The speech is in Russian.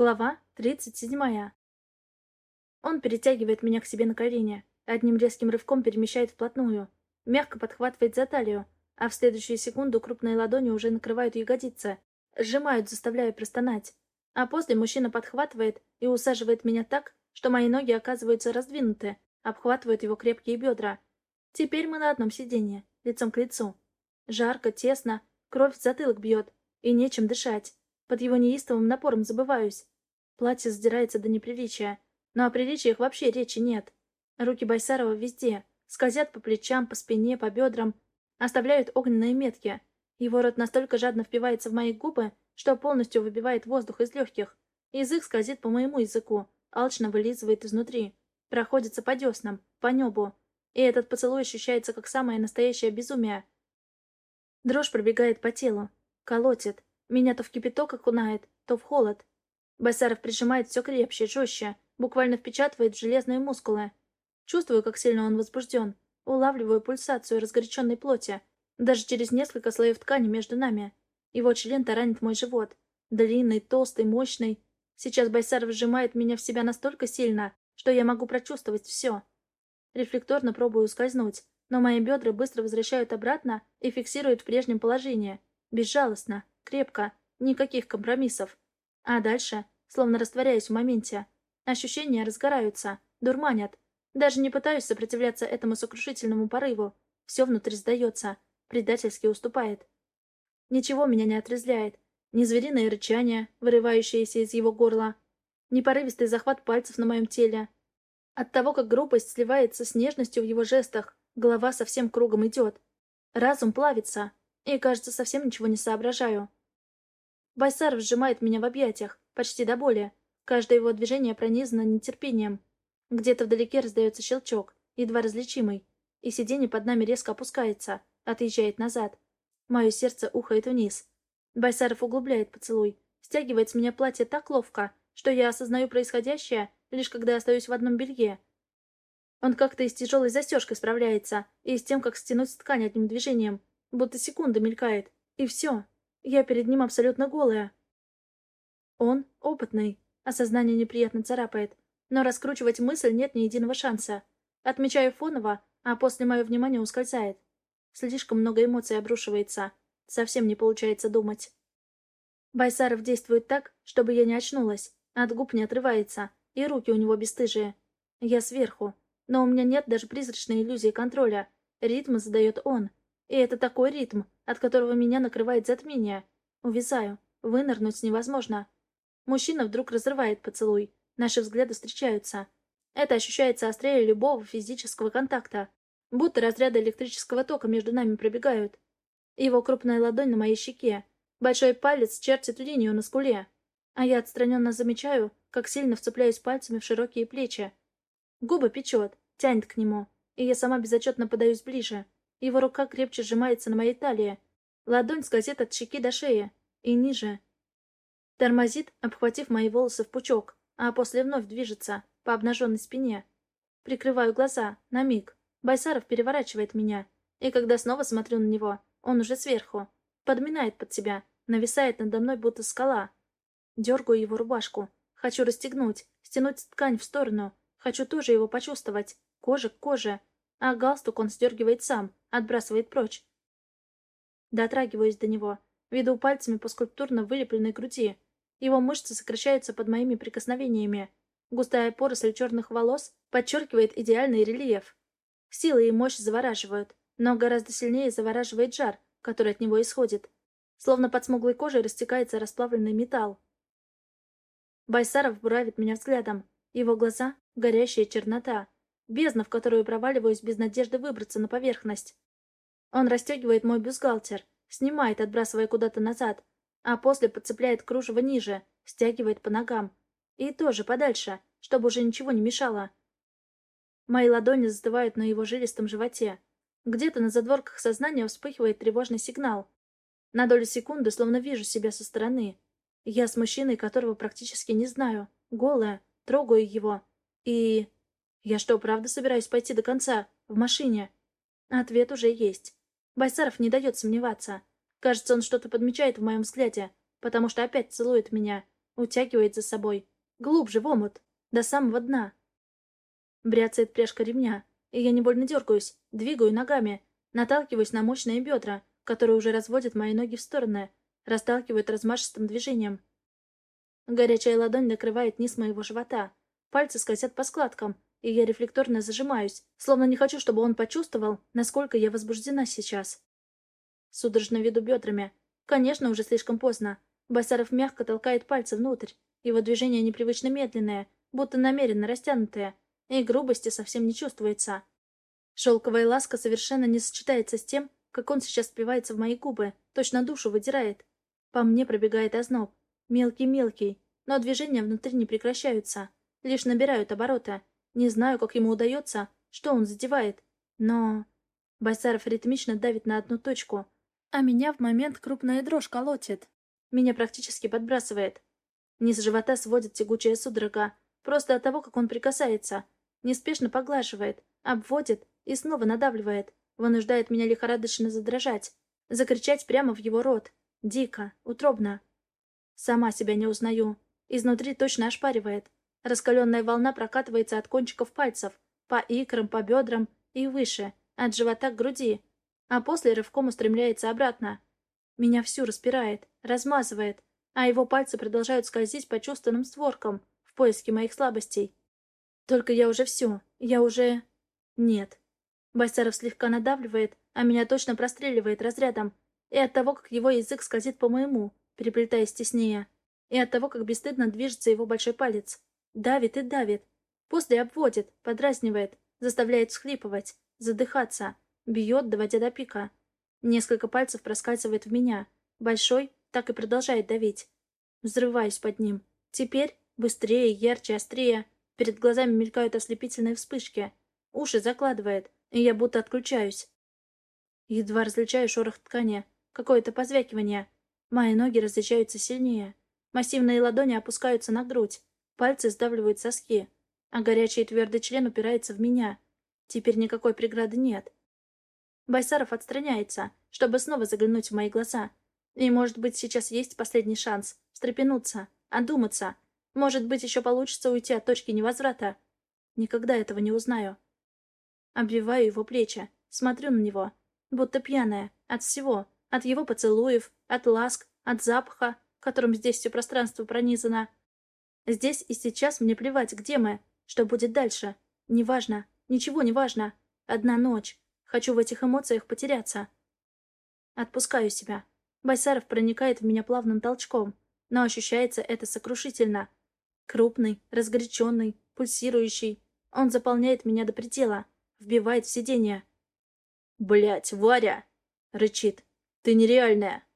Глава 37. Он перетягивает меня к себе на колени, одним резким рывком перемещает вплотную, мягко подхватывает за талию, а в следующую секунду крупные ладони уже накрывают ягодицы, сжимают, заставляя простонать. А после мужчина подхватывает и усаживает меня так, что мои ноги оказываются раздвинуты, обхватывают его крепкие бедра. Теперь мы на одном сиденье, лицом к лицу. Жарко, тесно, кровь в затылок бьет, и нечем дышать. Под его неистовым напором забываюсь. Платье сдирается до неприличия. Но о приличиях вообще речи нет. Руки Байсарова везде. Скользят по плечам, по спине, по бедрам. Оставляют огненные метки. Его рот настолько жадно впивается в мои губы, что полностью выбивает воздух из легких. Язык скользит по моему языку, алчно вылизывает изнутри. Проходится по деснам, по небу. И этот поцелуй ощущается как самое настоящее безумие. Дрожь пробегает по телу. Колотит. Меня то в кипяток окунает, то в холод. Басаров прижимает все крепче, жестче, буквально впечатывает в железные мускулы. Чувствую, как сильно он возбужден. Улавливаю пульсацию разгоряченной плоти, даже через несколько слоев ткани между нами. Его член таранит мой живот. Длинный, толстый, мощный. Сейчас Байсаров сжимает меня в себя настолько сильно, что я могу прочувствовать все. Рефлекторно пробую ускользнуть, но мои бедра быстро возвращают обратно и фиксируют в прежнем положении. Безжалостно, Крепко. Никаких компромиссов. А дальше, словно растворяюсь в моменте, ощущения разгораются, дурманят. Даже не пытаюсь сопротивляться этому сокрушительному порыву. Все внутри сдается, предательски уступает. Ничего меня не отрезляет. Ни звериное рычание, вырывающееся из его горла, ни порывистый захват пальцев на моем теле. От того, как грубость сливается с нежностью в его жестах, голова совсем кругом идет. Разум плавится, и, кажется, совсем ничего не соображаю. Байсар сжимает меня в объятиях, почти до боли. Каждое его движение пронизано нетерпением. Где-то вдалеке раздается щелчок, едва различимый, и сиденье под нами резко опускается, отъезжает назад. Мое сердце ухает вниз. Байсаров углубляет поцелуй, стягивает с меня платье так ловко, что я осознаю происходящее, лишь когда остаюсь в одном белье. Он как-то и с тяжелой застежкой справляется, и с тем, как стянуть ткань одним движением, будто секунда мелькает, и все. Я перед ним абсолютно голая. Он опытный, осознание неприятно царапает, но раскручивать мысль нет ни единого шанса. Отмечаю фоново, а после мое внимание ускользает. Слишком много эмоций обрушивается. Совсем не получается думать. Байсаров действует так, чтобы я не очнулась. От губ не отрывается, и руки у него бесстыжие. Я сверху, но у меня нет даже призрачной иллюзии контроля. Ритм задает он. И это такой ритм, от которого меня накрывает затмение. Увязаю. Вынырнуть невозможно. Мужчина вдруг разрывает поцелуй. Наши взгляды встречаются. Это ощущается острее любого физического контакта. Будто разряды электрического тока между нами пробегают. Его крупная ладонь на моей щеке. Большой палец чертит линию на скуле. А я отстраненно замечаю, как сильно вцепляюсь пальцами в широкие плечи. Губы печет, тянет к нему, и я сама безотчетно подаюсь ближе. Его рука крепче сжимается на моей талии. Ладонь скользит от щеки до шеи. И ниже. Тормозит, обхватив мои волосы в пучок, а после вновь движется по обнаженной спине. Прикрываю глаза, на миг. Байсаров переворачивает меня. И когда снова смотрю на него, он уже сверху. Подминает под себя, нависает надо мной, будто скала. Дергаю его рубашку. Хочу расстегнуть, стянуть ткань в сторону. Хочу тоже его почувствовать. Кожа к коже. А галстук он сдергивает сам, отбрасывает прочь. Дотрагиваюсь до него, веду пальцами по скульптурно вылепленной груди. Его мышцы сокращаются под моими прикосновениями. Густая поросль черных волос подчеркивает идеальный рельеф. Сила и мощь завораживают, но гораздо сильнее завораживает жар, который от него исходит. Словно под смуглой кожей растекается расплавленный металл. Байсаров буравит меня взглядом. Его глаза — горящая чернота. Бездна, в которую проваливаюсь без надежды выбраться на поверхность. Он расстегивает мой бюстгальтер, снимает, отбрасывая куда-то назад, а после подцепляет кружево ниже, стягивает по ногам. И тоже подальше, чтобы уже ничего не мешало. Мои ладони застывают на его жилистом животе. Где-то на задворках сознания вспыхивает тревожный сигнал. На долю секунды словно вижу себя со стороны. Я с мужчиной, которого практически не знаю, голая, трогаю его. И... Я что, правда собираюсь пойти до конца? В машине? Ответ уже есть. Байсаров не дает сомневаться. Кажется, он что-то подмечает в моем взгляде, потому что опять целует меня. утягивает за собой. Глубже в омут, до самого дна. Бряцает пряжка ремня, и я невольно дергаюсь, двигаю ногами, наталкиваюсь на мощные бедра, которые уже разводят мои ноги в стороны, расталкивают размашистым движением. Горячая ладонь накрывает низ моего живота, пальцы скользят по складкам, и я рефлекторно зажимаюсь, словно не хочу, чтобы он почувствовал, насколько я возбуждена сейчас. Судорожно веду бедрами. Конечно, уже слишком поздно. Басаров мягко толкает пальцы внутрь. Его движение непривычно медленное, будто намеренно растянутое, и грубости совсем не чувствуется. Шелковая ласка совершенно не сочетается с тем, как он сейчас впивается в мои губы, точно душу выдирает. По мне пробегает озноб. Мелкий-мелкий, но движения внутри не прекращаются, лишь набирают обороты. Не знаю, как ему удается, что он задевает, но... Байсаров ритмично давит на одну точку, а меня в момент крупная дрожь колотит. Меня практически подбрасывает. Низ живота сводит тягучая судорога, просто от того, как он прикасается. Неспешно поглаживает, обводит и снова надавливает, вынуждает меня лихорадочно задрожать, закричать прямо в его рот. Дико, утробно. Сама себя не узнаю. Изнутри точно ошпаривает. Раскаленная волна прокатывается от кончиков пальцев, по икрам, по бедрам и выше, от живота к груди, а после рывком устремляется обратно. Меня всю распирает, размазывает, а его пальцы продолжают скользить по чувственным створкам в поиске моих слабостей. Только я уже все, я уже... Нет. Байсаров слегка надавливает, а меня точно простреливает разрядом, и от того, как его язык скользит по моему, переплетаясь теснее, и от того, как бесстыдно движется его большой палец. Давит и давит. После обводит, подразнивает, заставляет всхлипывать, задыхаться, Бьет, доводя до пика. Несколько пальцев проскальзывает в меня. Большой так и продолжает давить. Взрываюсь под ним. Теперь быстрее, ярче, острее. Перед глазами мелькают ослепительные вспышки. Уши закладывает, и я будто отключаюсь. Едва различаю шорох ткани. Какое-то позвякивание. Мои ноги различаются сильнее. Массивные ладони опускаются на грудь. Пальцы сдавливают соски. А горячий и твердый член упирается в меня. Теперь никакой преграды нет. Байсаров отстраняется, чтобы снова заглянуть в мои глаза. И, может быть, сейчас есть последний шанс встрепенуться, одуматься. Может быть, еще получится уйти от точки невозврата. Никогда этого не узнаю. Обвиваю его плечи, смотрю на него, будто пьяная, от всего, от его поцелуев, от ласк, от запаха, которым здесь все пространство пронизано. Здесь и сейчас мне плевать, где мы, что будет дальше. Неважно, ничего не важно. Одна ночь, Хочу в этих эмоциях потеряться. Отпускаю себя. Байсаров проникает в меня плавным толчком, но ощущается это сокрушительно. Крупный, разгоряченный, пульсирующий. Он заполняет меня до предела, вбивает в сиденье. Блять, Варя!» — рычит. «Ты нереальная!»